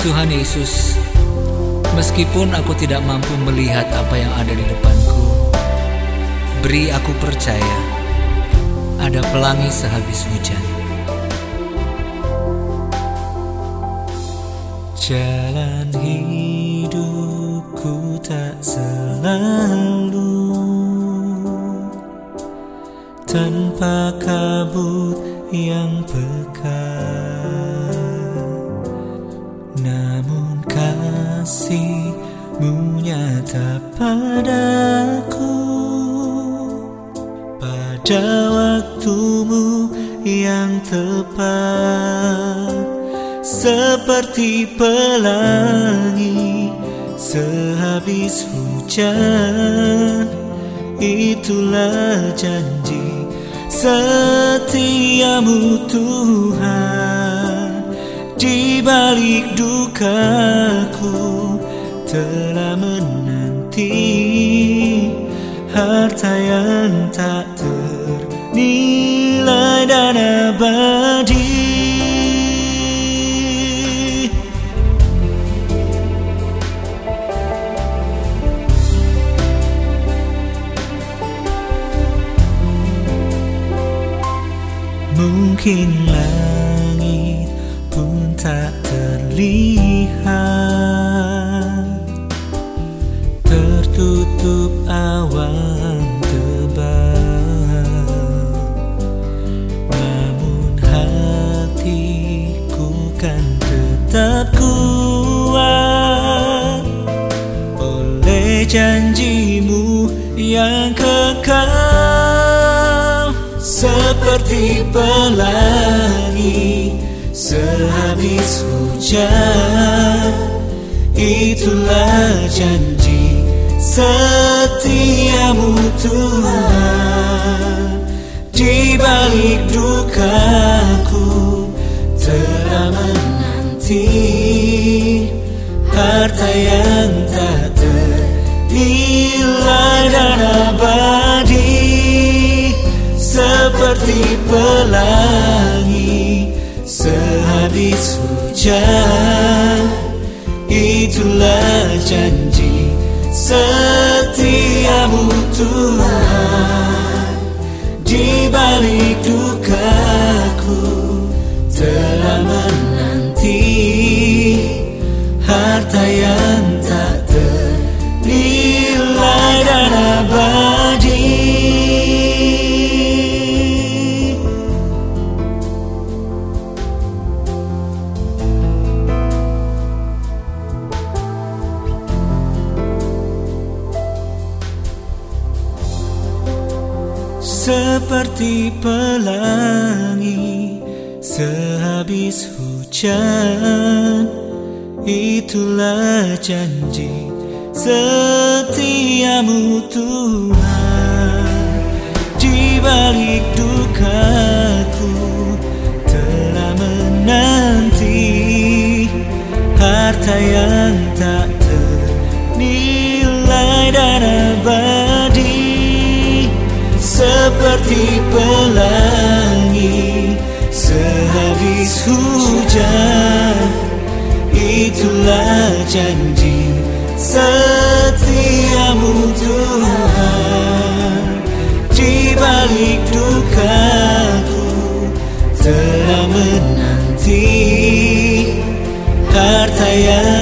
Tuhan Yesus, meskipun aku tidak mampu melihat apa yang ada di depanku, beri aku percaya ada pelangi sehabis hujan. Jalan hidupku tak selalu tanpa kabut yang pekat. Padaku. Pada waktumu yang tepat Seperti pelangi sehabis hujan. Itulah janji setiamu Tuhan. Di balik dukaku telah harta yang tak ternilai dan abadi. Mungkinlah tak terlihat janjimu yang kekal. Seperti pelangi Sehabis hujan. Itulah janji setiamu Tuhan. Di balik dukaku telah menanti Harta yang tak ternilai dan abadi Seperti pelangi Sehabis hujan. Itulah janji Setiamu Tuhan. Di balik dukaku seperti pelangi sehabis hujan. Itulah janji setiamu Tuhan di balik dukaku telah menanti harta yang tak ternilai dan abadi seperti pelangi sehabis hujan. Itulah janji setiamu Tuhan. Di balik dukaku telah menanti harta yang